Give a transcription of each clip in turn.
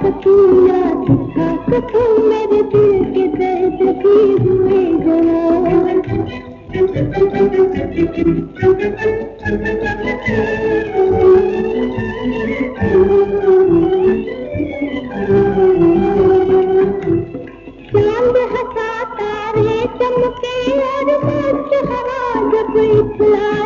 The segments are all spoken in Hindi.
कतूरा था कथू मेरे दिल के दर्द भी हुए जवान चाँद हंसा तारे चमके और हवा जब इतला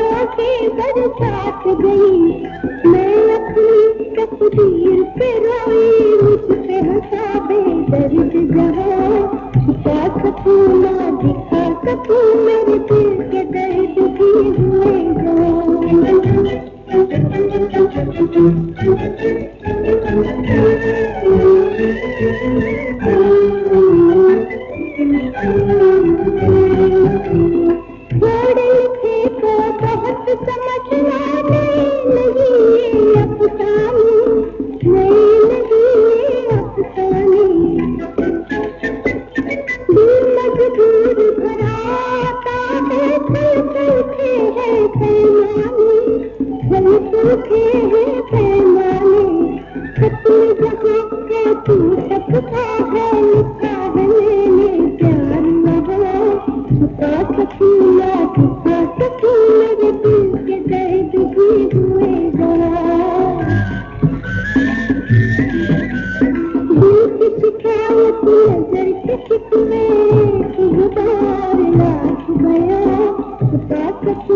पर साथ गई। मैं